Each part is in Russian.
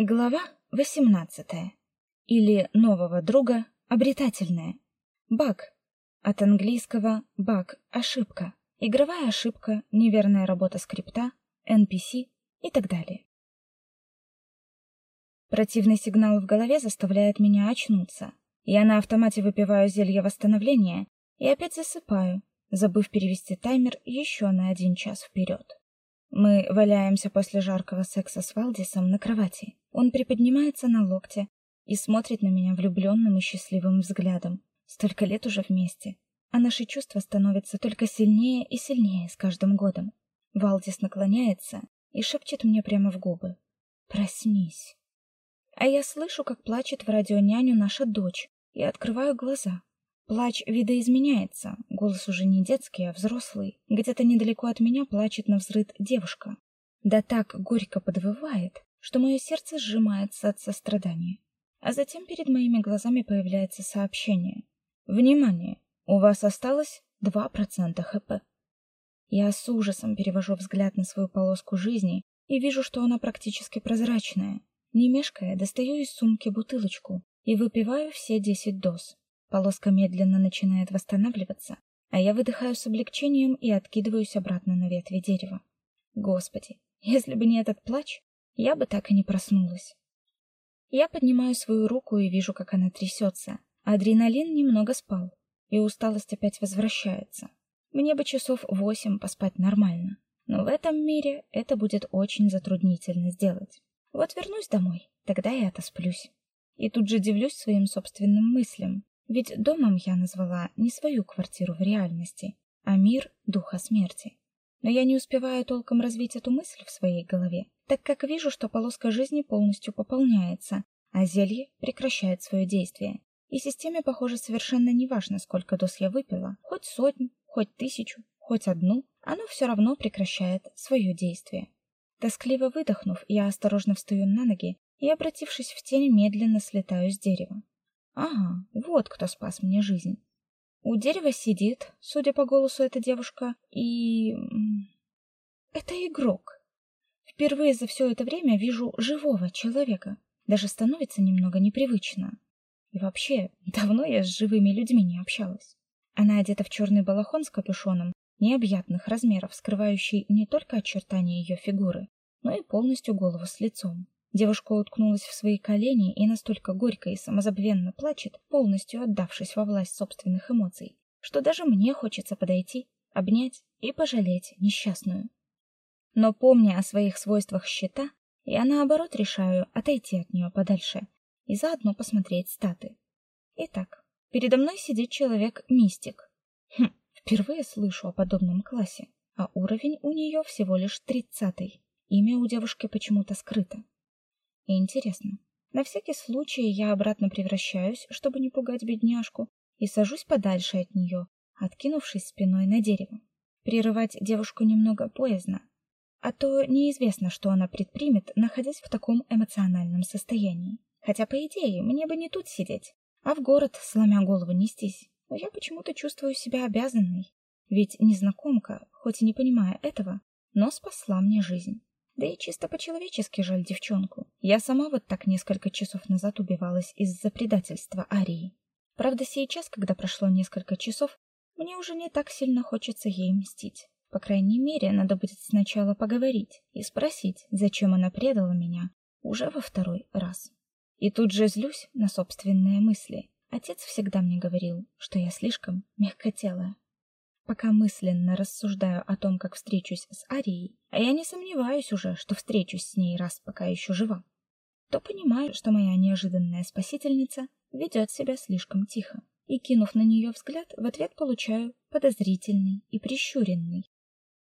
Глава 18. Или нового друга обретательная. Баг. От английского баг ошибка. Игровая ошибка, неверная работа скрипта, NPC и так далее. Противный сигнал в голове заставляет меня очнуться. Я на автомате выпиваю зелье восстановления и опять засыпаю, забыв перевести таймер еще на один час вперед. Мы валяемся после жаркого секса с Валдисом на кровати. Он приподнимается на локте и смотрит на меня влюбленным и счастливым взглядом. Столько лет уже вместе, а наши чувства становятся только сильнее и сильнее с каждым годом. Валдис наклоняется и шепчет мне прямо в губы: "Проснись". А я слышу, как плачет в радионяню наша дочь, и открываю глаза. Плач видоизменяется, голос уже не детский, а взрослый. Где-то недалеко от меня плачет на взрыд девушка. Да так горько подвывает, что мое сердце сжимается от сострадания. А затем перед моими глазами появляется сообщение. Внимание! У вас осталось 2% ХП. Я с ужасом перевожу взгляд на свою полоску жизни и вижу, что она практически прозрачная. Не мешкая, достаю из сумки бутылочку и выпиваю все 10 доз. Полоска медленно начинает восстанавливаться, а я выдыхаю с облегчением и откидываюсь обратно на ветви дерева. Господи, если бы не этот плач, я бы так и не проснулась. Я поднимаю свою руку и вижу, как она трясется. Адреналин немного спал, и усталость опять возвращается. Мне бы часов восемь поспать нормально, но в этом мире это будет очень затруднительно сделать. Вот вернусь домой, тогда и отосплюсь. И тут же дивлюсь своим собственным мыслям. Ведь домом я назвала не свою квартиру в реальности, а мир духа смерти. Но я не успеваю толком развить эту мысль в своей голове, так как вижу, что полоска жизни полностью пополняется, а зелье прекращает свое действие. И системе, похоже, совершенно не важно, сколько доз я выпила, хоть сотню, хоть тысячу, хоть одну, оно все равно прекращает свое действие. Тоскливо выдохнув, я осторожно встаю на ноги и, обратившись в тень, медленно слетаю с дерева. Ага, вот кто спас мне жизнь. У дерева сидит, судя по голосу, эта девушка, и... Это игрок. Впервые за все это время вижу живого человека. Даже становится немного непривычно. И вообще, давно я с живыми людьми не общалась. Она одета в черный балахон с капюшоном, необъятных размеров, скрывающий не только очертания ее фигуры, но и полностью голову с лицом. Девушка уткнулась в свои колени и настолько горько и самозабвенно плачет, полностью отдавшись во власть собственных эмоций, что даже мне хочется подойти, обнять и пожалеть несчастную. Но помня о своих свойствах щита, я наоборот решаю отойти от нее подальше и заодно посмотреть статы. Итак, передо мной сидит человек-мистик. Хм, впервые слышу о подобном классе, а уровень у нее всего лишь тридцатый. Имя у девушки почему-то скрыто. И интересно. На всякий случай я обратно превращаюсь, чтобы не пугать бедняжку, и сажусь подальше от нее, откинувшись спиной на дерево. Прерывать девушку немного поздно, а то неизвестно, что она предпримет, находясь в таком эмоциональном состоянии. Хотя, по идее, мне бы не тут сидеть, а в город, сломя голову, нестись. Но я почему-то чувствую себя обязанной. Ведь незнакомка, хоть и не понимая этого, но спасла мне жизнь. Да и чисто по-человечески жаль девчонку. Я сама вот так несколько часов назад убивалась из-за предательства Арии. Правда, сейчас, когда прошло несколько часов, мне уже не так сильно хочется ей мстить. По крайней мере, надо будет сначала поговорить и спросить, зачем она предала меня уже во второй раз. И тут же злюсь на собственные мысли. Отец всегда мне говорил, что я слишком мягкотелая. Пока мысленно рассуждаю о том, как встречусь с Арией, а я не сомневаюсь уже, что встречусь с ней раз, пока еще жива, то понимаю, что моя неожиданная спасительница ведет себя слишком тихо. И, кинув на нее взгляд, в ответ получаю подозрительный и прищуренный.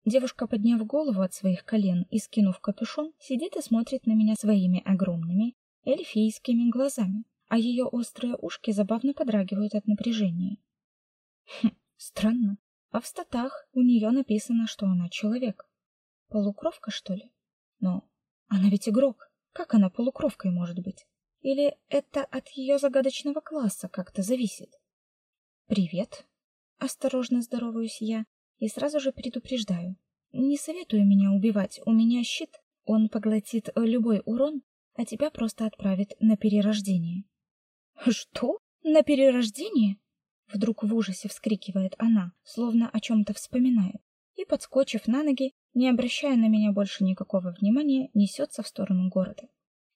Девушка, подняв голову от своих колен и скинув капюшон, сидит и смотрит на меня своими огромными эльфийскими глазами, а ее острые ушки забавно подрагивают от напряжения. Хм, странно. А в статах у нее написано, что она человек. Полукровка, что ли? Но она ведь игрок. Как она полукровкой может быть? Или это от ее загадочного класса как-то зависит? Привет. Осторожно здороваюсь я и сразу же предупреждаю. Не советую меня убивать. У меня щит. Он поглотит любой урон, а тебя просто отправит на перерождение. Что? На перерождение? Вдруг в ужасе вскрикивает она, словно о чем то вспоминает, и подскочив на ноги, не обращая на меня больше никакого внимания, несется в сторону города.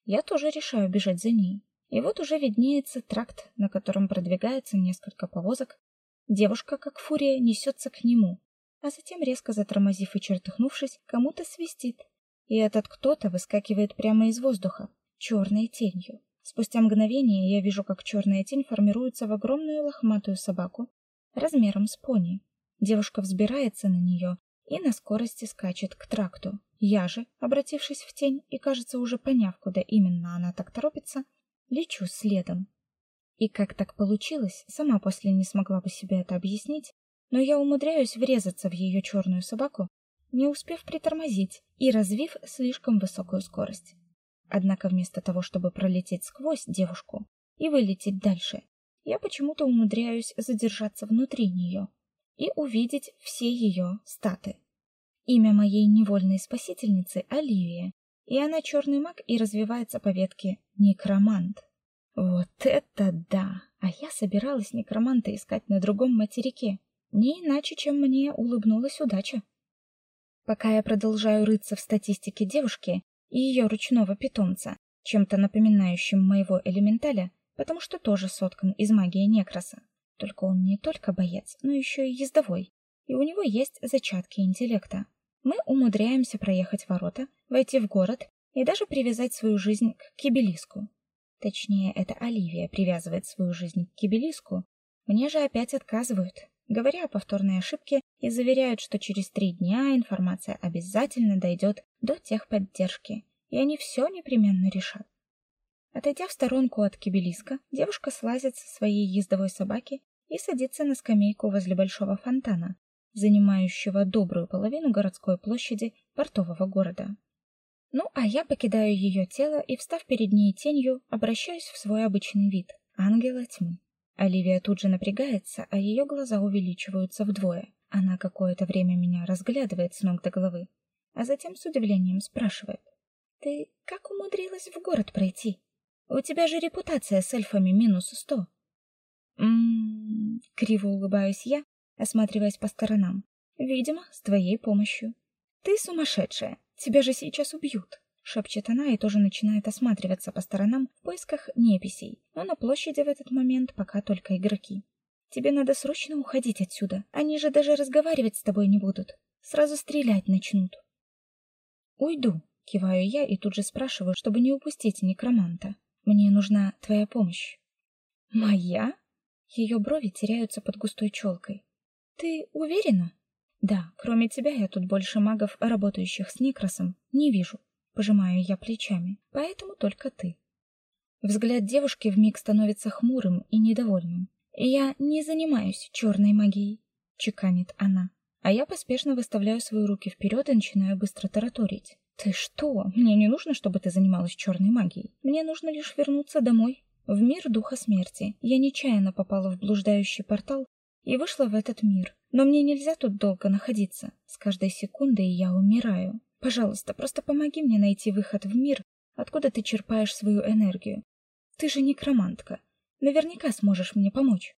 Я тоже решаю бежать за ней. И вот уже виднеется тракт, на котором продвигается несколько повозок. Девушка, как фурия, несется к нему, а затем, резко затормозив и чертыхнувшись, кому-то свистит. И этот кто-то выскакивает прямо из воздуха, черной тенью. Спустя мгновение я вижу, как черная тень формируется в огромную лохматую собаку размером с пони. Девушка взбирается на нее и на скорости скачет к тракту. Я же, обратившись в тень и, кажется, уже поняв, куда именно она так торопится, лечу следом. И как так получилось, сама после не смогла бы себе это объяснить, но я умудряюсь врезаться в ее черную собаку, не успев притормозить и развив слишком высокую скорость. Однако вместо того, чтобы пролететь сквозь девушку и вылететь дальше, я почему-то умудряюсь задержаться внутри нее и увидеть все ее статы. Имя моей невольной спасительницы Оливия, и она черный маг и развивается по ветке некромант. Вот это да! А я собиралась некроманта искать на другом материке. Не иначе, чем мне улыбнулась удача. Пока я продолжаю рыться в статистике девушки и ее ручного питомца, чем-то напоминающим моего элементаля, потому что тоже соткан из магии некроса. Только он не только боец, но еще и ездовой, и у него есть зачатки интеллекта. Мы умудряемся проехать ворота, войти в город и даже привязать свою жизнь к кибелиску. Точнее, это Оливия привязывает свою жизнь к кибелиску. Мне же опять отказывают говоря о повторной ошибке и заверяют, что через три дня информация обязательно дойдет до техподдержки, и они все непременно решат. Отойдя в сторонку от кибелиска, девушка слазит со своей ездовой собаки и садится на скамейку возле большого фонтана, занимающего добрую половину городской площади портового города. Ну, а я покидаю ее тело и, встав перед ней тенью, обращаюсь в свой обычный вид ангела тьмы. Оливия тут же напрягается, а ее глаза увеличиваются вдвое. Она какое-то время меня разглядывает с ног до головы, а затем с удивлением спрашивает: "Ты как умудрилась в город пройти? У тебя же репутация с эльфами минус сто». М-м, криво улыбаюсь я, осматриваясь по сторонам. Видимо, с твоей помощью. Ты сумасшедшая. Тебя же сейчас убьют шепчет она и тоже начинает осматриваться по сторонам в поисках неписей. Но на площади в этот момент пока только игроки. Тебе надо срочно уходить отсюда. Они же даже разговаривать с тобой не будут. Сразу стрелять начнут. Уйду, киваю я и тут же спрашиваю, чтобы не упустить некроманта. Мне нужна твоя помощь. Моя? Ее брови теряются под густой челкой. Ты уверена? Да, кроме тебя я тут больше магов, работающих с некросом, не вижу. Пожимаю я плечами. Поэтому только ты. Взгляд девушки вмиг становится хмурым и недовольным. Я не занимаюсь черной магией, чеканит она. А я поспешно выставляю свои руки вперед и начинаю быстро тараторить. Ты что? Мне не нужно, чтобы ты занималась черной магией. Мне нужно лишь вернуться домой, в мир духа смерти. Я нечаянно попала в блуждающий портал и вышла в этот мир. Но мне нельзя тут долго находиться. С каждой секундой я умираю. Пожалуйста, просто помоги мне найти выход в мир, откуда ты черпаешь свою энергию. Ты же некромантка. Наверняка сможешь мне помочь.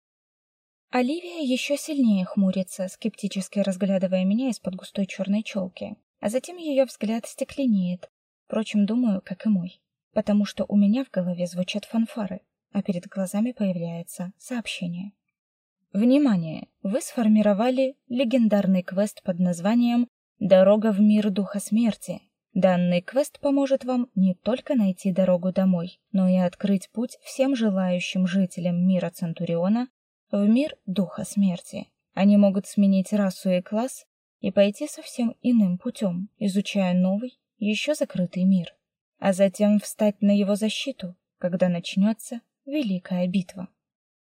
Оливия еще сильнее хмурится, скептически разглядывая меня из-под густой черной челки, а затем ее взгляд стекленеет. Впрочем, думаю, как и мой, потому что у меня в голове звучат фанфары, а перед глазами появляется сообщение. Внимание! Вы сформировали легендарный квест под названием Дорога в мир духа смерти. Данный квест поможет вам не только найти дорогу домой, но и открыть путь всем желающим жителям мира Центуриона в мир духа смерти. Они могут сменить расу и класс и пойти совсем иным путем, изучая новый, еще закрытый мир, а затем встать на его защиту, когда начнется великая битва.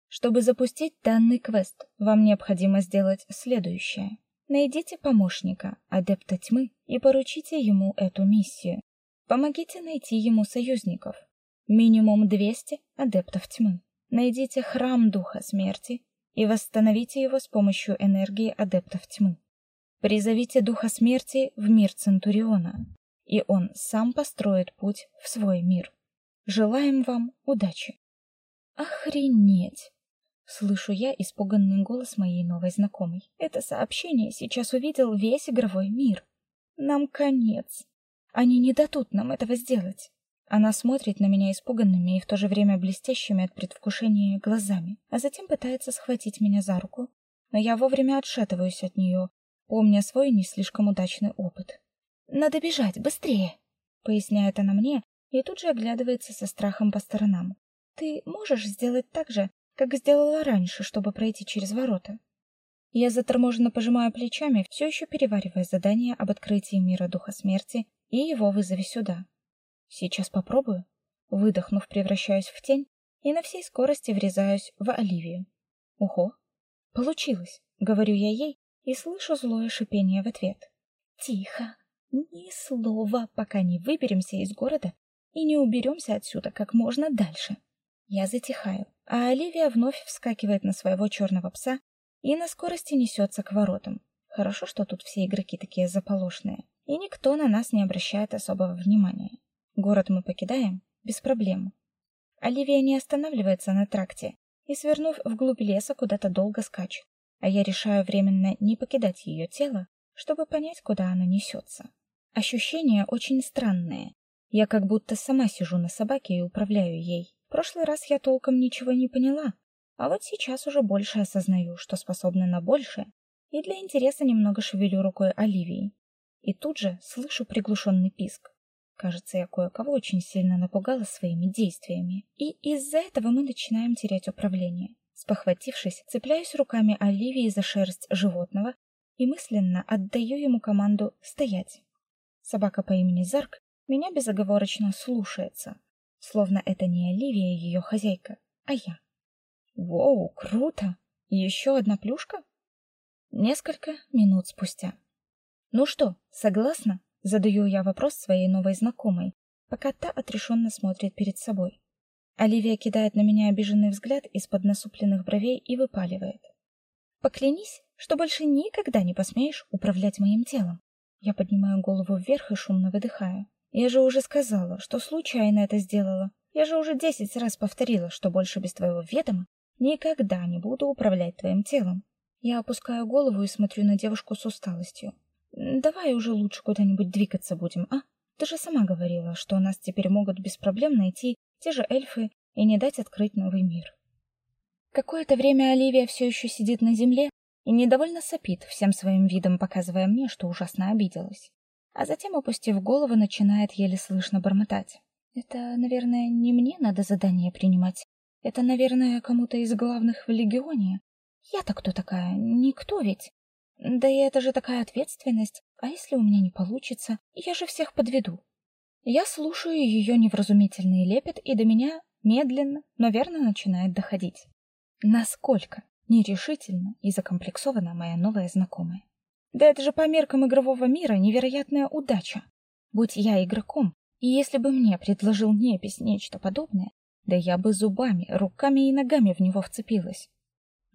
Чтобы запустить данный квест, вам необходимо сделать следующее: Найдите помощника, адепта тьмы, и поручите ему эту миссию. Помогите найти ему союзников. Минимум 200 адептов тьмы. Найдите храм духа смерти и восстановите его с помощью энергии адептов тьмы. Призовите духа смерти в мир Центуриона, и он сам построит путь в свой мир. Желаем вам удачи. Охренеть. Слышу я испуганный голос моей новой знакомой. Это сообщение сейчас увидел весь игровой мир. Нам конец. Они не дадут нам этого сделать. Она смотрит на меня испуганными и в то же время блестящими от предвкушения глазами, а затем пытается схватить меня за руку, но я вовремя отшатываюсь от нее, помня свой не слишком удачный опыт. Надо бежать быстрее, поясняет она мне и тут же оглядывается со страхом по сторонам. Ты можешь сделать так же, как сделала раньше, чтобы пройти через ворота? Я заторможенно пожимаю плечами, все еще переваривая задание об открытии мира духа смерти и его вызове сюда. Сейчас попробую. Выдохнув, превращаюсь в тень и на всей скорости врезаюсь в Оливию. Ого, получилось, говорю я ей и слышу злое шипение в ответ. Тихо, ни слова, пока не выберемся из города и не уберемся отсюда как можно дальше. Я затихаю, а Оливия вновь вскакивает на своего черного пса и на скорости несется к воротам. Хорошо, что тут все игроки такие заполошные, и никто на нас не обращает особого внимания. Город мы покидаем без проблем. Оливия не останавливается на тракте и, свернув вглубь леса, куда-то долго скачет, а я решаю временно не покидать ее тело, чтобы понять, куда она несется. Ощущения очень странные. Я как будто сама сижу на собаке и управляю ей. Прошлый раз я толком ничего не поняла, а вот сейчас уже больше осознаю, что способна на большее, и для интереса немного шевелю рукой Оливии. И тут же слышу приглушенный писк. Кажется, я кое-кого очень сильно напугала своими действиями, и из-за этого мы начинаем терять управление. Спохватившись, цепляюсь руками Оливии за шерсть животного и мысленно отдаю ему команду стоять. Собака по имени Зарк меня безоговорочно слушается, словно это не Оливия ее хозяйка, а я. Воу, круто! Еще одна плюшка? Несколько минут спустя. Ну что, согласна? Задаю я вопрос своей новой знакомой, пока та отрешенно смотрит перед собой. Оливия кидает на меня обиженный взгляд из-под насупленных бровей и выпаливает: "Поклянись, что больше никогда не посмеешь управлять моим телом". Я поднимаю голову вверх и шумно выдыхаю. Я же уже сказала, что случайно это сделала. Я же уже десять раз повторила, что больше без твоего ведома никогда не буду управлять твоим телом. Я опускаю голову и смотрю на девушку с усталостью. Давай уже лучше куда-нибудь двигаться будем, а? Ты же сама говорила, что нас теперь могут без проблем найти те же эльфы и не дать открыть новый мир. Какое-то время Оливия все еще сидит на земле, и недовольно сопит, всем своим видом показывая мне, что ужасно обиделась. А затем, опустив голову, начинает еле слышно бормотать. Это, наверное, не мне надо задание принимать. Это, наверное, кому-то из главных в легионе. Я-то кто такая? Никто ведь. Да и это же такая ответственность. А если у меня не получится? Я же всех подведу. Я слушаю ее невразумительный лепет, и до меня медленно, но верно начинает доходить. Насколько нерешительно и закомплексована моя новая знакомая. Да это же по меркам игрового мира невероятная удача. Будь я игроком, и если бы мне предложил Непись нечто подобное, да я бы зубами, руками и ногами в него вцепилась.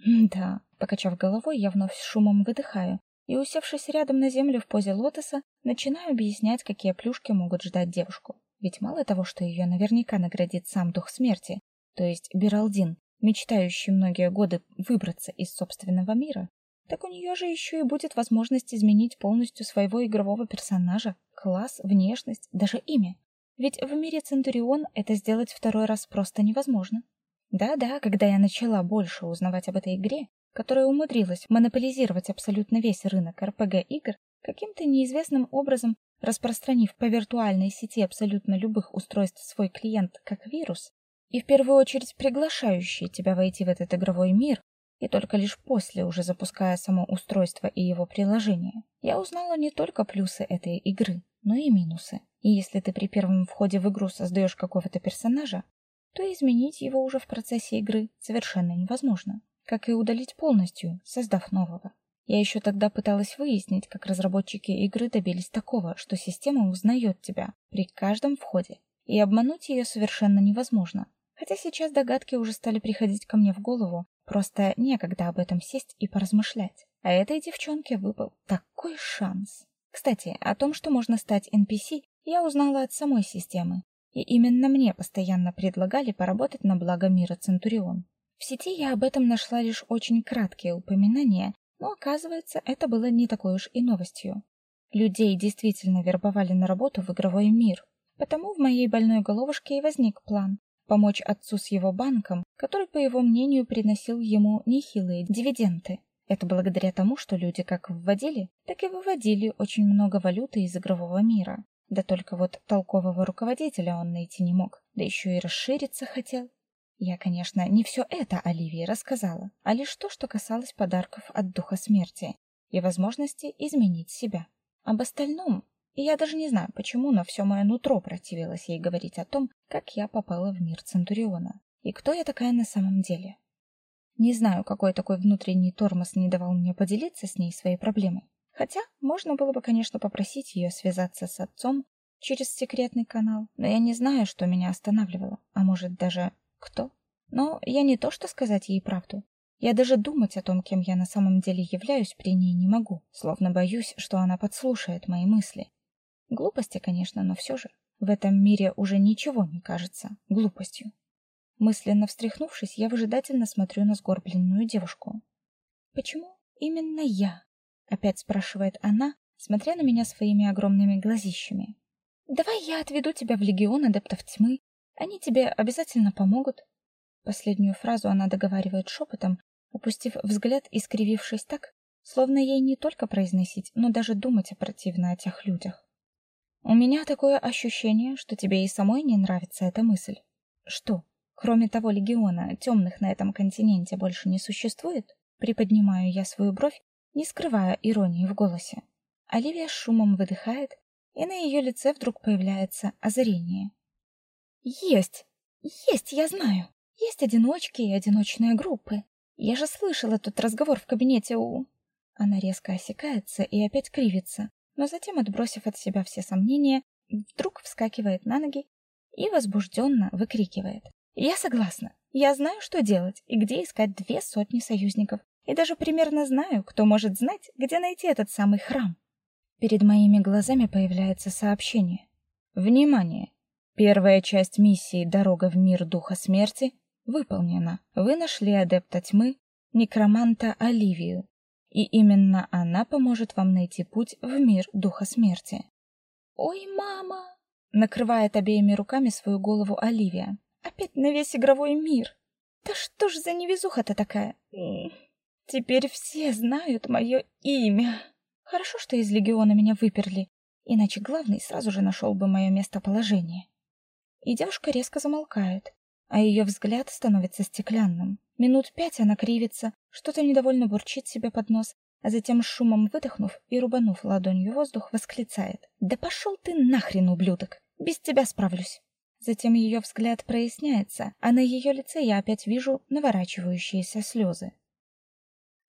Да, покачав головой, я вновь с шумом выдыхаю и, усевшись рядом на землю в позе лотоса, начинаю объяснять, какие плюшки могут ждать девушку. Ведь мало того, что ее наверняка наградит сам дух смерти, то есть Биралдин, мечтающий многие годы выбраться из собственного мира, так у нее же еще и будет возможность изменить полностью своего игрового персонажа, класс, внешность, даже имя. Ведь в мире Центурион это сделать второй раз просто невозможно. Да-да, когда я начала больше узнавать об этой игре, которая умудрилась монополизировать абсолютно весь рынок RPG-игр, каким-то неизвестным образом распространив по виртуальной сети абсолютно любых устройств свой клиент как вирус, и в первую очередь приглашающие тебя войти в этот игровой мир, и только лишь после, уже запуская само устройство и его приложение, я узнала не только плюсы этой игры, но и минусы. И если ты при первом входе в игру создаешь какого-то персонажа, то изменить его уже в процессе игры совершенно невозможно, как и удалить полностью, создав нового. Я еще тогда пыталась выяснить, как разработчики игры добились такого, что система узнает тебя при каждом входе, и обмануть ее совершенно невозможно. Хотя сейчас догадки уже стали приходить ко мне в голову, просто некогда об этом сесть и поразмышлять. А этой девчонке выпал такой шанс. Кстати, о том, что можно стать NPC, я узнала от самой системы. И именно мне постоянно предлагали поработать на благо мира Центурион. В сети я об этом нашла лишь очень краткие упоминания, но оказывается, это было не такой уж и новостью. Людей действительно вербовали на работу в игровой мир. Потому в моей больной головушке и возник план помочь отцу с его банком, который, по его мнению, приносил ему нехилые дивиденды. Это благодаря тому, что люди как вводили, так и выводили очень много валюты из игрового мира. Да только вот толкового руководителя он найти не мог, да еще и расшириться хотел. Я, конечно, не все это Оливии рассказала, а лишь то, что касалось подарков от духа смерти и возможности изменить себя. Об остальном я даже не знаю почему, но все мое нутро противилось ей говорить о том, как я попала в мир Центуриона и кто я такая на самом деле. Не знаю, какой такой внутренний тормоз не давал мне поделиться с ней своей проблемой. Хотя можно было бы, конечно, попросить ее связаться с отцом через секретный канал, но я не знаю, что меня останавливало, а может даже кто. Но я не то что сказать ей правду. Я даже думать о том, кем я на самом деле являюсь, при ней не могу, словно боюсь, что она подслушает мои мысли. Глупости, конечно, но все же. В этом мире уже ничего не кажется глупостью. Мысленно встряхнувшись, я выжидательно смотрю на сгорбленную девушку. Почему именно я? опять спрашивает она, смотря на меня своими огромными глазищами. Давай я отведу тебя в легион адептов тьмы. Они тебе обязательно помогут. Последнюю фразу она договаривает шепотом, опустив взгляд и скривившись так, словно ей не только произносить, но даже думать противно о тех людях. У меня такое ощущение, что тебе и самой не нравится эта мысль. Что, кроме того легиона, темных на этом континенте больше не существует? Приподнимаю я свою бровь, не скрывая иронии в голосе. Оливия шумом выдыхает, и на ее лице вдруг появляется озарение. Есть. Есть, я знаю. Есть одиночки и одиночные группы. Я же слышала тот разговор в кабинете у Она резко осекается и опять кривится, но затем, отбросив от себя все сомнения, вдруг вскакивает на ноги и возбужденно выкрикивает: "Я согласна. Я знаю, что делать и где искать две сотни союзников, и даже примерно знаю, кто может знать, где найти этот самый храм". Перед моими глазами появляется сообщение: "Внимание! Первая часть миссии Дорога в мир духа смерти выполнена. Вы нашли адепта тьмы, некроманта Оливию и именно она поможет вам найти путь в мир духа смерти. Ой, мама, накрывает обеими руками свою голову Оливия. Опять на весь игровой мир. Да что ж за невезуха-то такая? Теперь все знают мое имя. Хорошо, что из легиона меня выперли, иначе главный сразу же нашел бы мое местоположение. И девушка резко замолкает, а ее взгляд становится стеклянным. Минут пять она кривится, что-то недовольно бурчит себе под нос, а затем шумом выдохнув и рубанув ладонью воздух, восклицает: "Да пошел ты нахрен, ублюдок! Без тебя справлюсь". Затем ее взгляд проясняется, а на ее лице я опять вижу наворачивающиеся слезы.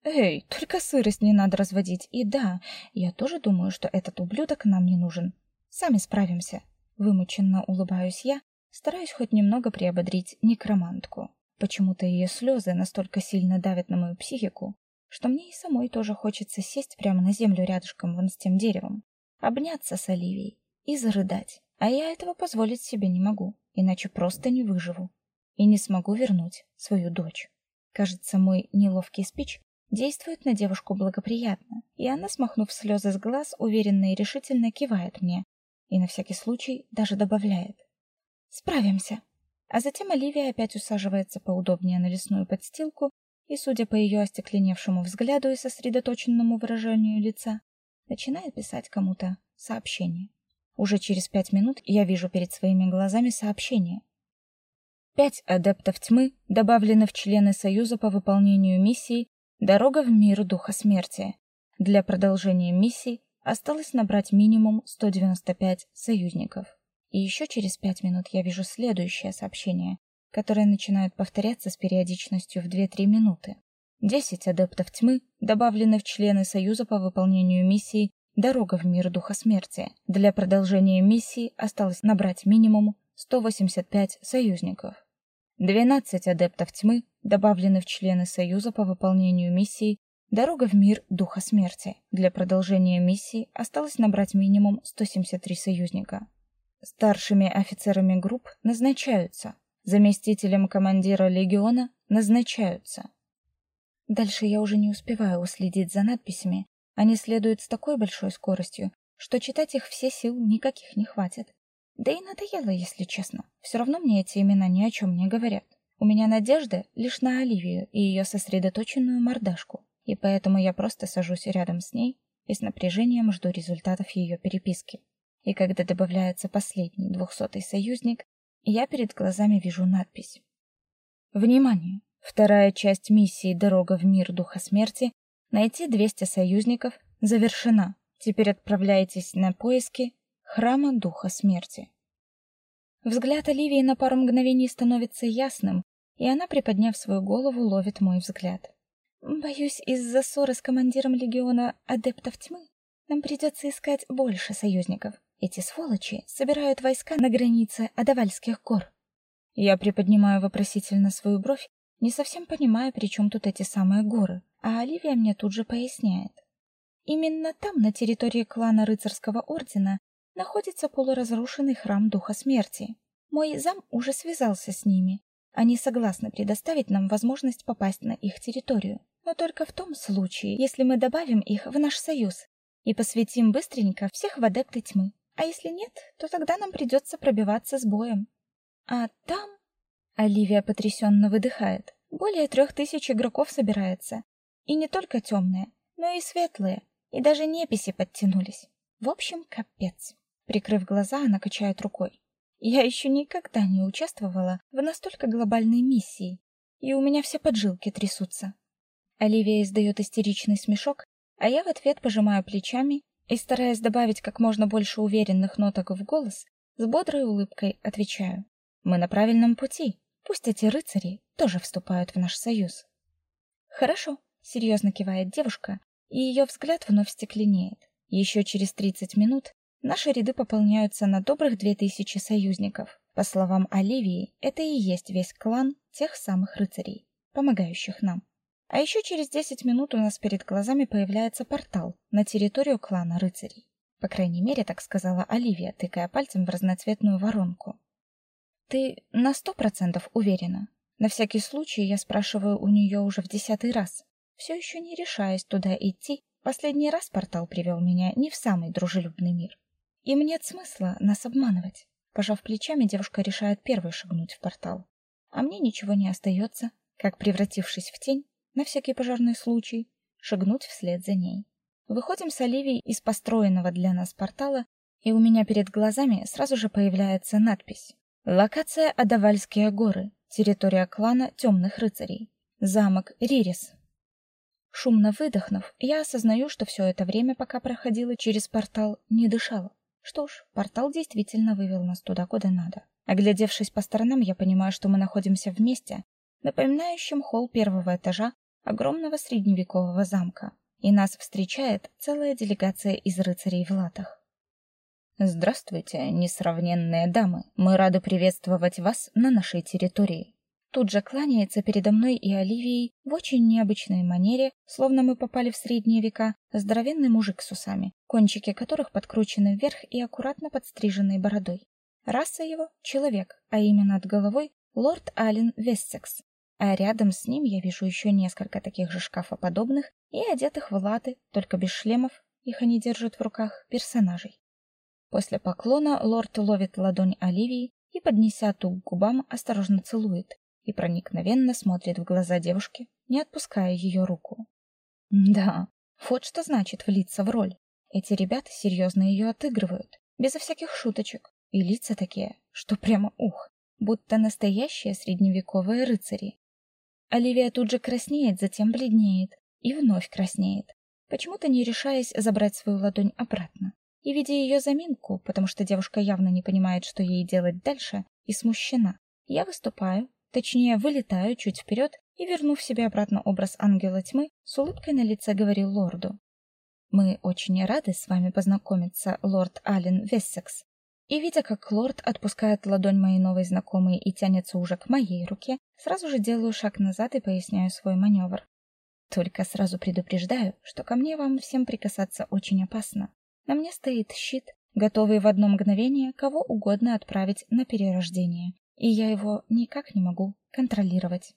Эй, только сырость не надо разводить. И да, я тоже думаю, что этот ублюдок нам не нужен. Сами справимся. Вымученно улыбаюсь я, стараюсь хоть немного приободрить некромантку. Почему-то ее слезы настолько сильно давят на мою психику, что мне и самой тоже хочется сесть прямо на землю рядышком вон с тем деревом, обняться с Оливией и зарыдать. А я этого позволить себе не могу, иначе просто не выживу и не смогу вернуть свою дочь. Кажется, мой неловкий спич действует на девушку благоприятно, и она, смахнув слезы с глаз, уверенно и решительно кивает мне и на всякий случай даже добавляет: "Справимся". А затем Оливия опять усаживается поудобнее на лесную подстилку и, судя по ее остекленевшему взгляду и сосредоточенному выражению лица, начинает писать кому-то сообщение. Уже через пять минут я вижу перед своими глазами сообщение. Пять адептов тьмы добавлены в члены Союза по выполнению миссии «Дорога в мир Духа Смерти». Для продолжения миссии осталось набрать минимум 195 союзников. И еще через пять минут я вижу следующее сообщение, которое начинает повторяться с периодичностью в 2-3 минуты. Десять адептов тьмы добавлены в члены Союза по выполнению миссии «Дорога в мир Духа Смерти». Для продолжения миссии осталось набрать минимум 185 союзников. 12 адептов тьмы добавлены в члены Союза по выполнению миссии «Дорога в мир Духа Смерти». Для продолжения миссии осталось набрать минимум 173 союзника. Старшими офицерами групп назначаются. Заместителем командира легиона назначаются. Дальше я уже не успеваю уследить за надписями. Они следуют с такой большой скоростью, что читать их все сил никаких не хватит. Да и надоело, если честно. Все равно мне эти имена ни о чем не говорят. У меня надежда лишь на Оливию и ее сосредоточенную мордашку, и поэтому я просто сажусь рядом с ней и с напряжением жду результатов ее переписки. И когда добавляется последний двухсотый союзник, я перед глазами вижу надпись. Внимание! Вторая часть миссии «Дорога в мир Духа Смерти» найти 200 союзников завершена. Теперь отправляйтесь на поиски Храма Духа Смерти. Взгляд Оливии на пару мгновений становится ясным, и она, приподняв свою голову, ловит мой взгляд. Боюсь, из-за ссоры с командиром легиона адептов тьмы нам придется искать больше союзников. Эти сволочи собирают войска на границе Адавальских гор. Я приподнимаю вопросительно свою бровь, не совсем понимая, при чем тут эти самые горы, а Оливия мне тут же поясняет. Именно там, на территории клана рыцарского ордена, находится полуразрушенный храм Духа Смерти. Мой зам уже связался с ними. Они согласны предоставить нам возможность попасть на их территорию, но только в том случае, если мы добавим их в наш союз и посвятим быстренько всех в адепты тьмы. А если нет, то тогда нам придется пробиваться с боем. А там Оливия потрясенно выдыхает. Более трех тысяч игроков собирается. И не только темные, но и светлые. И даже неписи подтянулись. В общем, капец. Прикрыв глаза, она качает рукой. Я еще никогда не участвовала в настолько глобальной миссии, и у меня все поджилки трясутся. Оливия издает истеричный смешок, а я в ответ пожимаю плечами и, стараясь добавить как можно больше уверенных ноток в голос, с бодрой улыбкой отвечаю: "Мы на правильном пути. Пусть эти рыцари тоже вступают в наш союз. Хорошо, серьезно кивает девушка, и ее взгляд вновь стекленеет. Еще через 30 минут наши ряды пополняются на добрых две тысячи союзников. По словам Оливии, это и есть весь клан тех самых рыцарей, помогающих нам. А еще через 10 минут у нас перед глазами появляется портал на территорию клана рыцарей. По крайней мере, так сказала Оливия, тыкая пальцем в разноцветную воронку. Ты на сто процентов уверена? На всякий случай я спрашиваю у нее уже в десятый раз. Все еще не решаясь туда идти, последний раз портал привел меня не в самый дружелюбный мир. Им нет смысла нас обманывать. Пожав плечами, девушка решает первой шагнуть в портал. А мне ничего не остается, как превратившись в тень, на всякий пожарный случай, шагнуть вслед за ней. Выходим с Оливией из построенного для нас портала, и у меня перед глазами сразу же появляется надпись Локация Адавальские горы. Территория клана Темных рыцарей. Замок Ририс. Шумно выдохнув, я осознаю, что все это время, пока проходила через портал, не дышала. Что ж, портал действительно вывел нас туда, куда надо. Оглядевшись по сторонам, я понимаю, что мы находимся в месте, напоминающем холл первого этажа огромного средневекового замка, и нас встречает целая делегация из рыцарей в латах. Здравствуйте, несравненные дамы. Мы рады приветствовать вас на нашей территории. Тут же кланяется передо мной и Оливией в очень необычной манере, словно мы попали в средние века, здоровенный мужик с усами, кончики которых подкручены вверх и аккуратно подстриженной бородой. Раса его человек, а имя над головой лорд Ален Вессекс. А рядом с ним я вижу еще несколько таких же шкафоподобных и одетых в латы, только без шлемов, их они держат в руках, персонажей. После поклона лорд ловит ладонь Оливии и, поднеся ту к губам, осторожно целует и проникновенно смотрит в глаза девушки, не отпуская ее руку. Да, вот что значит влиться в роль. Эти ребята серьезно ее отыгрывают, безо всяких шуточек, и лица такие, что прямо ух, будто настоящие средневековые рыцари. Оливия тут же краснеет, затем бледнеет и вновь краснеет, почему-то не решаясь забрать свою ладонь обратно и видя ее заминку, потому что девушка явно не понимает, что ей делать дальше, и смущена, я выступаю, точнее, вылетаю чуть вперед и, вернув себе обратно образ ангела тьмы, с улыбкой на лице говорю лорду: "Мы очень рады с вами познакомиться, лорд Аллен Вессекс". И видя, как лорд отпускает ладонь моей новой знакомой и тянется уже к моей руке, сразу же делаю шаг назад и поясняю свой маневр. Только сразу предупреждаю, что ко мне вам всем прикасаться очень опасно. На мне стоит щит, готовый в одно мгновение кого угодно отправить на перерождение, и я его никак не могу контролировать.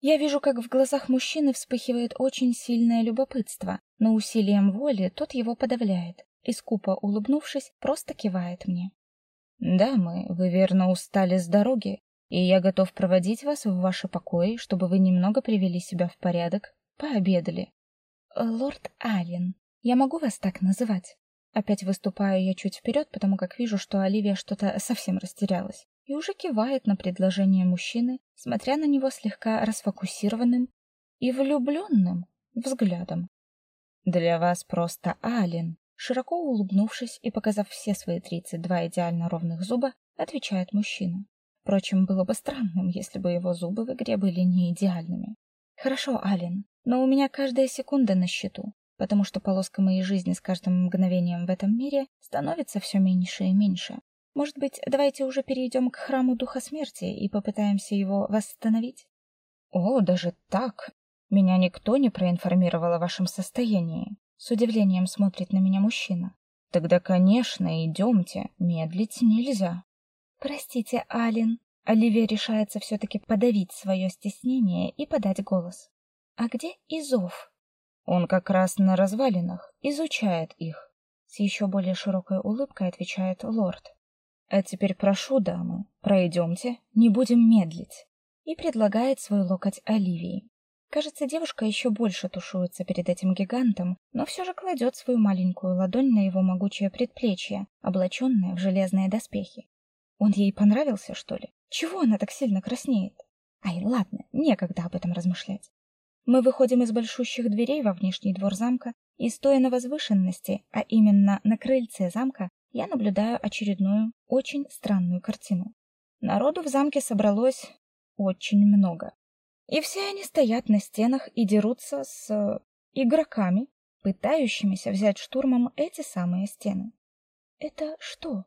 Я вижу, как в глазах мужчины вспыхивает очень сильное любопытство, но усилием воли тот его подавляет и, скупо улыбнувшись, просто кивает мне. «Дамы, вы верно устали с дороги, и я готов проводить вас в ваши покои, чтобы вы немного привели себя в порядок, пообедали». «Лорд Аллен, я могу вас так называть?» Опять выступаю я чуть вперед, потому как вижу, что Оливия что-то совсем растерялась и уже кивает на предложение мужчины, смотря на него слегка расфокусированным и влюбленным взглядом. Для вас просто Ален, широко улыбнувшись и показав все свои тридцать два идеально ровных зуба, отвечает мужчина. Впрочем, было бы странным, если бы его зубы в игре были не идеальными. Хорошо, Ален, но у меня каждая секунда на счету, потому что полоска моей жизни с каждым мгновением в этом мире становится все меньше и меньше. Может быть, давайте уже перейдем к храму Духа Смерти и попытаемся его восстановить? О, даже так. Меня никто не проинформировал о вашем состоянии. С удивлением смотрит на меня мужчина. Тогда, конечно, идемте. Медлить нельзя. Простите, Алин. Оливия решается все таки подавить свое стеснение и подать голос. А где Изов? Он как раз на развалинах, изучает их. С еще более широкой улыбкой отвечает лорд. А теперь прошу, дамы, пройдемте, не будем медлить. И предлагает свой локоть Оливии. Кажется, девушка еще больше тушуется перед этим гигантом, но все же кладет свою маленькую ладонь на его могучее предплечье, облаченное в железные доспехи. Он ей понравился, что ли? Чего она так сильно краснеет? Ай, ладно, некогда об этом размышлять. Мы выходим из большущих дверей во внешний двор замка и, стоя на возвышенности, а именно на крыльце замка, я наблюдаю очередную очень странную картину. Народу в замке собралось очень много. И все они стоят на стенах и дерутся с э, игроками, пытающимися взять штурмом эти самые стены. Это что?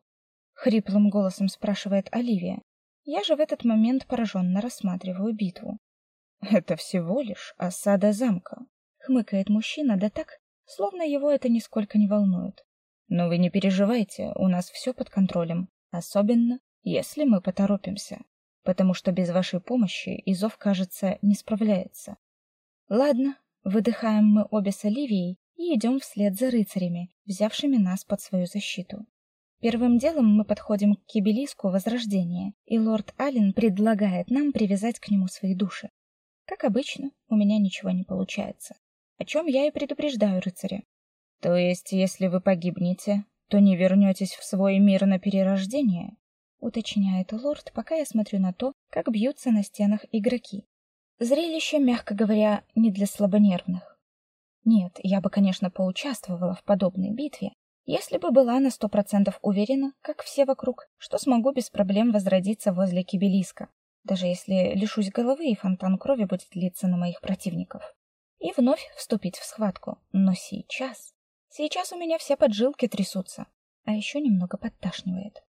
хриплым голосом спрашивает Оливия. Я же в этот момент пораженно рассматриваю битву. Это всего лишь осада замка, хмыкает мужчина, да так, словно его это нисколько не волнует. Но вы не переживайте, у нас все под контролем, особенно если мы поторопимся, потому что без вашей помощи Изов, кажется, не справляется. Ладно, выдыхаем мы обе с Оливией и идем вслед за рыцарями, взявшими нас под свою защиту. Первым делом мы подходим к кибелиску Возрождения, и лорд Аллен предлагает нам привязать к нему свои души. Как обычно, у меня ничего не получается, о чем я и предупреждаю рыцаря. То есть, если вы погибнете, то не вернетесь в свой мир на перерождение, уточняет лорд, пока я смотрю на то, как бьются на стенах игроки. Зрелище, мягко говоря, не для слабонервных. Нет, я бы, конечно, поучаствовала в подобной битве, если бы была на сто процентов уверена, как все вокруг, что смогу без проблем возродиться возле кибелиска, даже если лишусь головы и фонтан крови будет литься на моих противников, и вновь вступить в схватку. Но сейчас Сейчас у меня все поджилки трясутся, а еще немного подташнивает.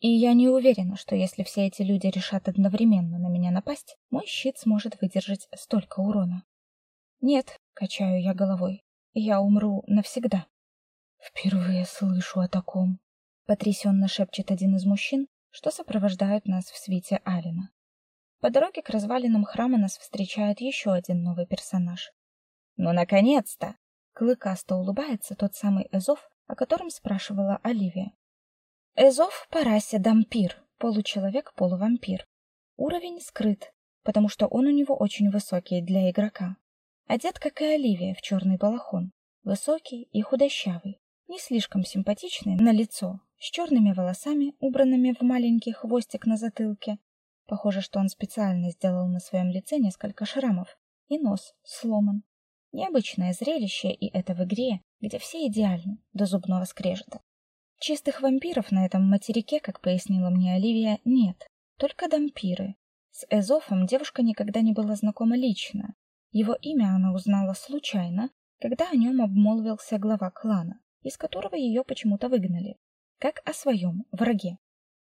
И я не уверена, что если все эти люди решат одновременно на меня напасть, мой щит сможет выдержать столько урона. Нет, качаю я головой. Я умру навсегда. Впервые слышу о таком, потрясенно шепчет один из мужчин, что сопровождают нас в свите Алина. По дороге к развалинам храма нас встречает еще один новый персонаж. Ну наконец-то, Клыкасто улыбается тот самый Эзов, о котором спрашивала Оливия. Эзов по расе дампир, получеловек, полувампир. Уровень скрыт, потому что он у него очень высокий для игрока. Одет, как и Оливия, в черный балахон. Высокий и худощавый, не слишком симпатичный на лицо, с черными волосами, убранными в маленький хвостик на затылке. Похоже, что он специально сделал на своем лице несколько шрамов, и нос сломан. Необычное зрелище, и это в игре, где все идеальны, до зубного скрежета. Чистых вампиров на этом материке, как пояснила мне Оливия, нет, только дампиры. С Эзофом девушка никогда не была знакома лично. Его имя она узнала случайно, когда о нем обмолвился глава клана, из которого ее почему-то выгнали, как о своем враге.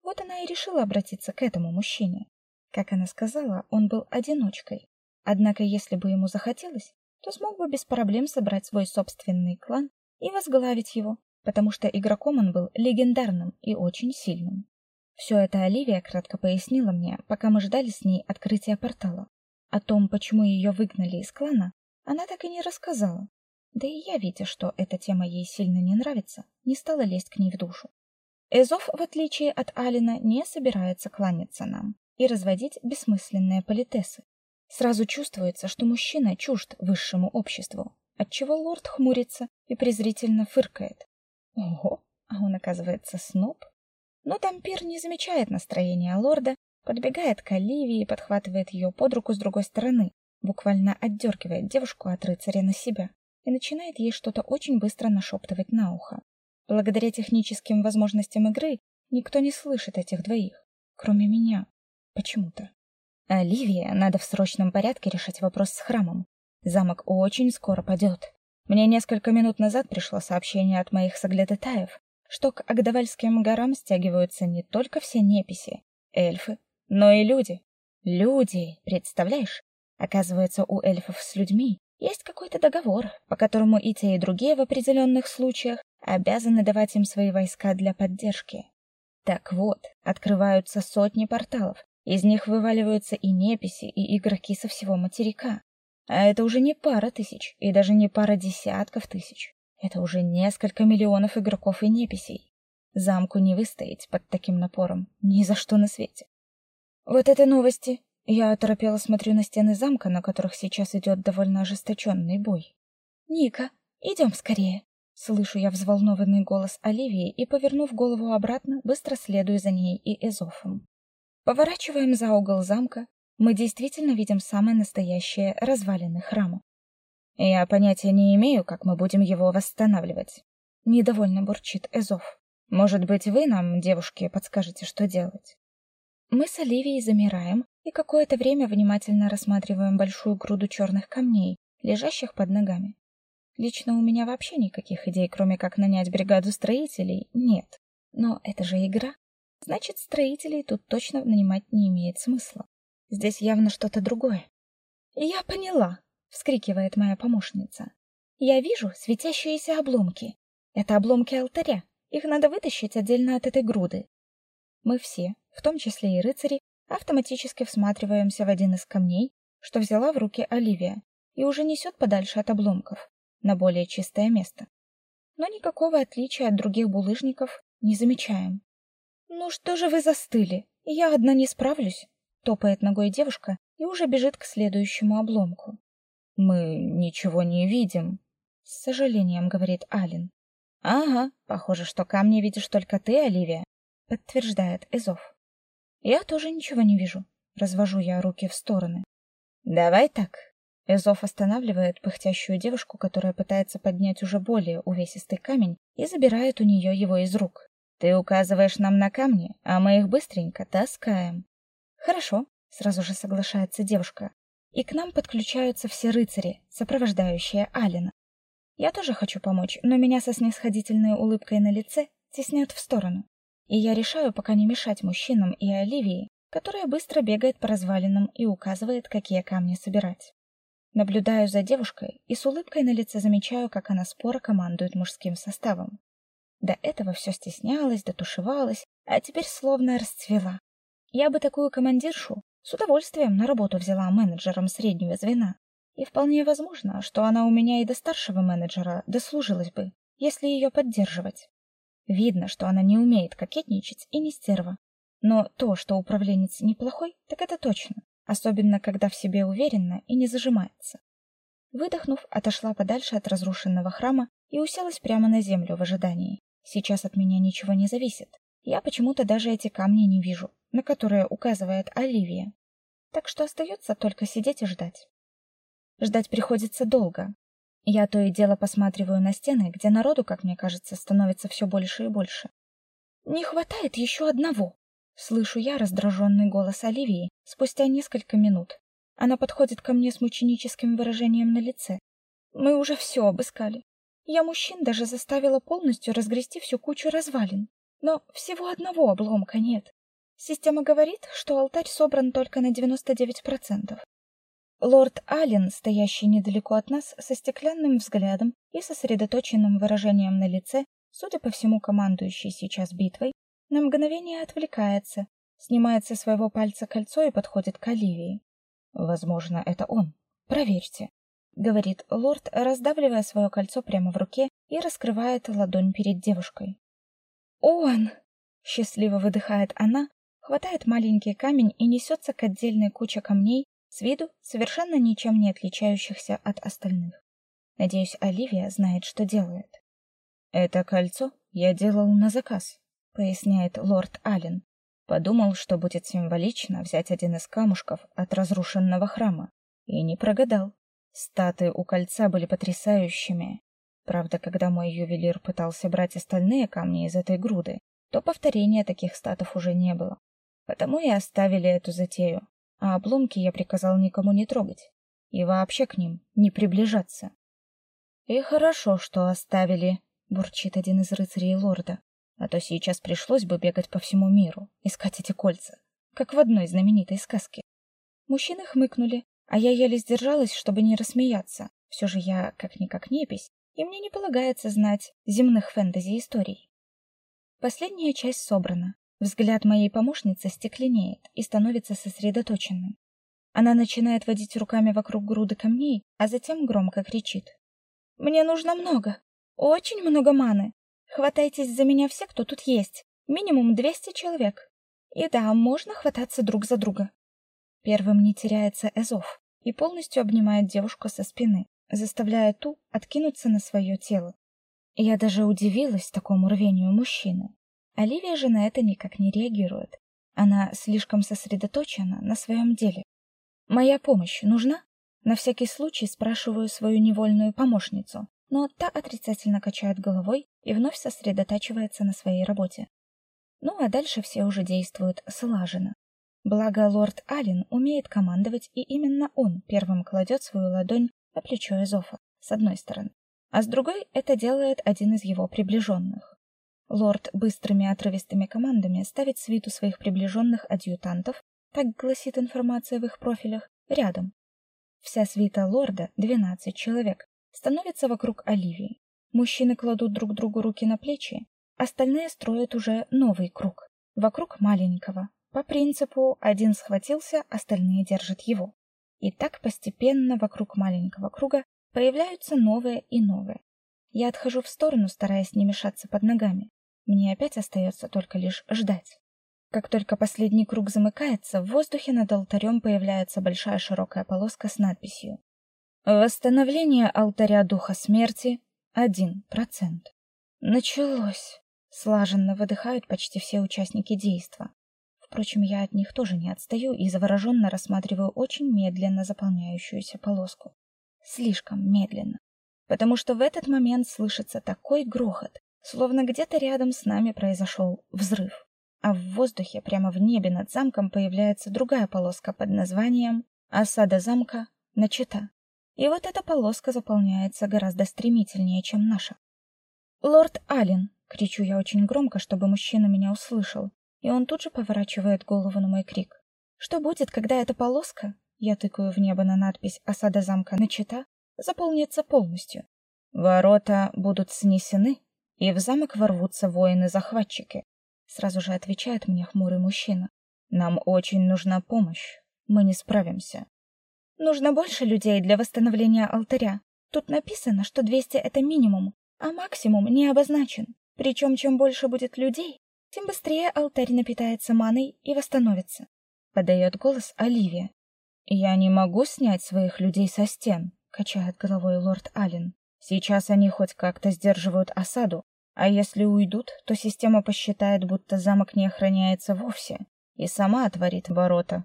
Вот она и решила обратиться к этому мужчине. Как она сказала, он был одиночкой. Однако, если бы ему захотелось, то смог бы без проблем собрать свой собственный клан и возглавить его, потому что игроком он был легендарным и очень сильным. Все это Оливия кратко пояснила мне, пока мы ждали с ней открытия портала. О том, почему ее выгнали из клана, она так и не рассказала. Да и я, видя, что эта тема ей сильно не нравится, не стала лезть к ней в душу. Эзов, в отличие от Алина, не собирается кланяться нам и разводить бессмысленные политесы. Сразу чувствуется, что мужчина чужд высшему обществу, отчего лорд хмурится и презрительно фыркает. Ого, а он, оказывается, сноб. Но Тампир не замечает настроения лорда, подбегает к Оливии и подхватывает ее под руку с другой стороны, буквально отдергивает девушку от рыцаря на себя и начинает ей что-то очень быстро нашептывать на ухо. Благодаря техническим возможностям игры никто не слышит этих двоих, кроме меня. Почему-то. Оливия, надо в срочном порядке решать вопрос с храмом. Замок очень скоро падет. Мне несколько минут назад пришло сообщение от моих соглядатаев, что к Агдавальским горам стягиваются не только все неписи, эльфы, но и люди. Люди, представляешь? Оказывается, у эльфов с людьми есть какой-то договор, по которому и те, и другие в определенных случаях обязаны давать им свои войска для поддержки. Так вот, открываются сотни порталов, из них вываливаются и неписи, и игроки со всего материка. А это уже не пара тысяч, и даже не пара десятков тысяч. Это уже несколько миллионов игроков и неписей. Замку не выстоять под таким напором ни за что на свете. Вот это новости. Я оторопела смотрю на стены замка, на которых сейчас идет довольно ожесточенный бой. Ника, идем скорее. Слышу я взволнованный голос Оливии и, повернув голову обратно, быстро следую за ней и Эзофом. Поворачиваем за угол замка. Мы действительно видим самое настоящее развалины храма. Я понятия не имею, как мы будем его восстанавливать. Недовольно бурчит Эзоф. Может быть, вы нам, девушки, подскажете, что делать? Мы с Оливией замираем и какое-то время внимательно рассматриваем большую груду черных камней, лежащих под ногами. Лично у меня вообще никаких идей, кроме как нанять бригаду строителей, нет. Но это же игра. Значит, строителей тут точно нанимать не имеет смысла. Здесь явно что-то другое. Я поняла, вскрикивает моя помощница. Я вижу светящиеся обломки. Это обломки алтаря. Их надо вытащить отдельно от этой груды. Мы все, в том числе и рыцари, автоматически всматриваемся в один из камней, что взяла в руки Оливия, и уже несет подальше от обломков, на более чистое место. Но никакого отличия от других булыжников не замечаем. Ну что же вы застыли? Я одна не справлюсь, топает ногой девушка и уже бежит к следующему обломку. Мы ничего не видим, с сожалением говорит Ален. Ага, похоже, что камни видишь только ты, Оливия, подтверждает Эзов. Я тоже ничего не вижу. Развожу я руки в стороны. Давай так. Эзов останавливает пыхтящую девушку, которая пытается поднять уже более увесистый камень, и забирает у нее его из рук. Ты указываешь нам на камни, а мы их быстренько таскаем. Хорошо, сразу же соглашается девушка. И к нам подключаются все рыцари, сопровождающие Алина. Я тоже хочу помочь, но меня со снисходительной улыбкой на лице теснят в сторону и я решаю пока не мешать мужчинам и Оливии, которая быстро бегает по развалинам и указывает, какие камни собирать. Наблюдаю за девушкой и с улыбкой на лице замечаю, как она споро командует мужским составом. До этого все стеснялась, дотушевалась, а теперь словно расцвела. Я бы такую командиршу с удовольствием на работу взяла менеджером среднего звена. И вполне возможно, что она у меня и до старшего менеджера дослужилась бы, если ее поддерживать. Видно, что она не умеет кокетничать и не стерва. Но то, что управленец неплохой, так это точно, особенно когда в себе уверена и не зажимается. Выдохнув, отошла подальше от разрушенного храма и уселась прямо на землю в ожидании. Сейчас от меня ничего не зависит. Я почему-то даже эти камни не вижу, на которые указывает Оливия. Так что остается только сидеть и ждать. Ждать приходится долго, я то и дело посматриваю на стены, где народу, как мне кажется, становится все больше и больше. Не хватает еще одного. Слышу я раздраженный голос Оливии спустя несколько минут. Она подходит ко мне с мученическим выражением на лице. Мы уже все обыскали. Я мужчин даже заставила полностью разгрести всю кучу развалин, но всего одного обломка нет. Система говорит, что алтарь собран только на 99%. Лорд Аллен, стоящий недалеко от нас, со стеклянным взглядом и сосредоточенным выражением на лице, Судя по всему, командующий сейчас битвой на мгновение отвлекается, снимает со своего пальца кольцо и подходит к Оливии. Возможно, это он. Проверьте, говорит лорд, раздавливая свое кольцо прямо в руке и раскрывает ладонь перед девушкой. Он, счастливо выдыхает она, хватает маленький камень и несется к отдельной куче камней, с виду совершенно ничем не отличающихся от остальных. Надеюсь, Оливия знает, что делает. Это кольцо я делал на заказ, поясняет лорд Аллен. Подумал, что будет символично взять один из камушков от разрушенного храма, и не прогадал. Статы у кольца были потрясающими. Правда, когда мой ювелир пытался брать остальные камни из этой груды, то повторения таких статов уже не было. Потому и оставили эту затею, а обломки я приказал никому не трогать и вообще к ним не приближаться. И хорошо, что оставили, бурчит один из рыцарей лорда. А то сейчас пришлось бы бегать по всему миру, искать эти кольца, как в одной знаменитой сказке. Мужчины хмыкнули, а я еле сдержалась, чтобы не рассмеяться. Все же я как-никак непись, и мне не полагается знать земных фэнтези-историй. Последняя часть собрана. Взгляд моей помощницы стекленеет и становится сосредоточенным. Она начинает водить руками вокруг груды камней, а затем громко кричит. «Мне нужно много, очень много маны. Хватайтесь за меня все, кто тут есть. Минимум 200 человек. И да, можно хвататься друг за друга. Первым не теряется Эзов и полностью обнимает девушку со спины, заставляя ту откинуться на свое тело. Я даже удивилась такому рвению мужчины. Оливия же на это никак не реагирует. Она слишком сосредоточена на своем деле. Моя помощь нужна? На всякий случай спрашиваю свою невольную помощницу, но та отрицательно качает головой и вновь сосредотачивается на своей работе. Ну а дальше все уже действуют слаженно. Благо лорд Аллен умеет командовать, и именно он первым кладет свою ладонь на плечо Эзофа, с одной стороны, а с другой это делает один из его приближенных. Лорд быстрыми отрывистыми командами ставит свиту своих приближенных адъютантов, так гласит информация в их профилях, рядом. Вся свита лорда, 12 человек, становится вокруг Оливии. Мужчины кладут друг другу руки на плечи, остальные строят уже новый круг, вокруг маленького. По принципу один схватился, остальные держат его. И так постепенно вокруг маленького круга появляются новые и новые. Я отхожу в сторону, стараясь не мешаться под ногами. Мне опять остается только лишь ждать. Как только последний круг замыкается, в воздухе над алтарем появляется большая широкая полоска с надписью «Восстановление алтаря духа смерти один процент. Началось. Слаженно выдыхают почти все участники действа. Впрочем, я от них тоже не отстаю и завороженно рассматриваю очень медленно заполняющуюся полоску. Слишком медленно. Потому что в этот момент слышится такой грохот, словно где-то рядом с нами произошел взрыв. А в воздухе прямо в небе над замком появляется другая полоска под названием «Осада замка начата». И вот эта полоска заполняется гораздо стремительнее, чем наша. «Лорд Аллен!» — кричу я очень громко, чтобы мужчина меня услышал, и он тут же поворачивает голову на мой крик. «Что будет, когда эта полоска?» Я тыкаю в небо на надпись «Осада замка начата» заполнится полностью. Ворота будут снесены, и в замок ворвутся воины-захватчики. Сразу же отвечает мне хмурый мужчина. Нам очень нужна помощь. Мы не справимся. Нужно больше людей для восстановления алтаря. Тут написано, что 200 это минимум, а максимум не обозначен. Причем чем больше будет людей, тем быстрее алтарь напитается маной и восстановится. Подает голос Оливия. Я не могу снять своих людей со стен, качает головой лорд Аллен. Сейчас они хоть как-то сдерживают осаду, а если уйдут, то система посчитает, будто замок не охраняется вовсе, и сама отворит ворота.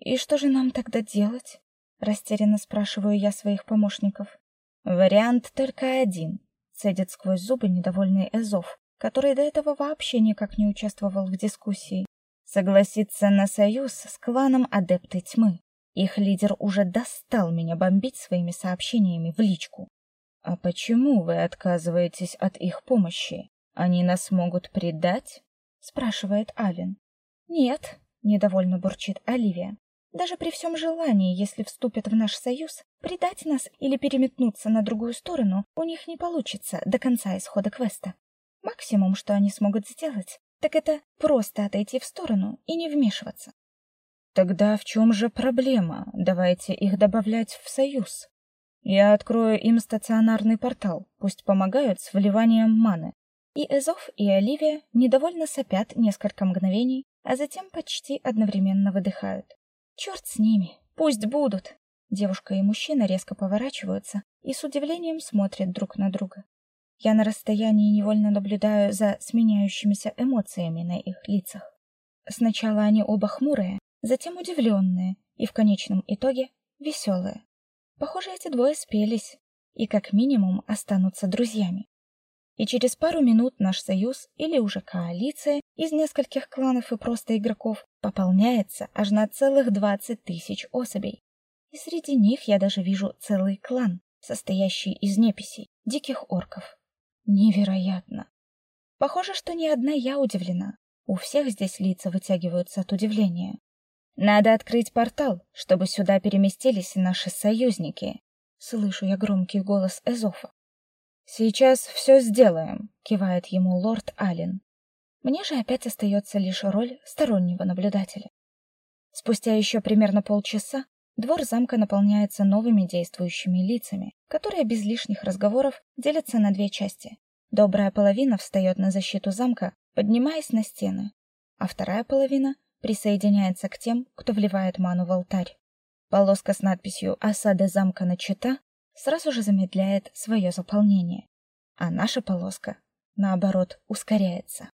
И что же нам тогда делать? растерянно спрашиваю я своих помощников. Вариант только один, цедит сквозь зубы недовольный Эзов, который до этого вообще никак не участвовал в дискуссии. Согласиться на союз с кланом Адепты Тьмы. Их лидер уже достал меня бомбить своими сообщениями в личку. А почему вы отказываетесь от их помощи? Они нас могут предать? спрашивает Ален. Нет, недовольно бурчит Оливия. Даже при всем желании, если вступят в наш союз, предать нас или переметнуться на другую сторону у них не получится до конца исхода квеста. Максимум, что они смогут сделать, так это просто отойти в сторону и не вмешиваться. Тогда в чем же проблема? Давайте их добавлять в союз. Я открою им стационарный портал, пусть помогают с вливанием маны. И Эзов, и Оливия недовольно сопят несколько мгновений, а затем почти одновременно выдыхают. Черт с ними, пусть будут. Девушка и мужчина резко поворачиваются и с удивлением смотрят друг на друга. Я на расстоянии невольно наблюдаю за сменяющимися эмоциями на их лицах. Сначала они оба хмурые, затем удивленные и в конечном итоге веселые. Похоже, эти двое спелись и как минимум останутся друзьями. И через пару минут наш союз или уже коалиция из нескольких кланов и просто игроков пополняется аж на целых двадцать тысяч особей. И среди них я даже вижу целый клан, состоящий из неписей, диких орков. Невероятно. Похоже, что ни одна я удивлена. У всех здесь лица вытягиваются от удивления. Надо открыть портал, чтобы сюда переместились наши союзники. Слышу я громкий голос Эзофа. Сейчас все сделаем, кивает ему лорд Аллен. Мне же опять остается лишь роль стороннего наблюдателя. Спустя еще примерно полчаса двор замка наполняется новыми действующими лицами, которые без лишних разговоров делятся на две части. Добрая половина встает на защиту замка, поднимаясь на стены, а вторая половина присоединяется к тем, кто вливает ману в алтарь. Полоска с надписью «Осада замка начата» сразу же замедляет свое заполнение, а наша полоска, наоборот, ускоряется.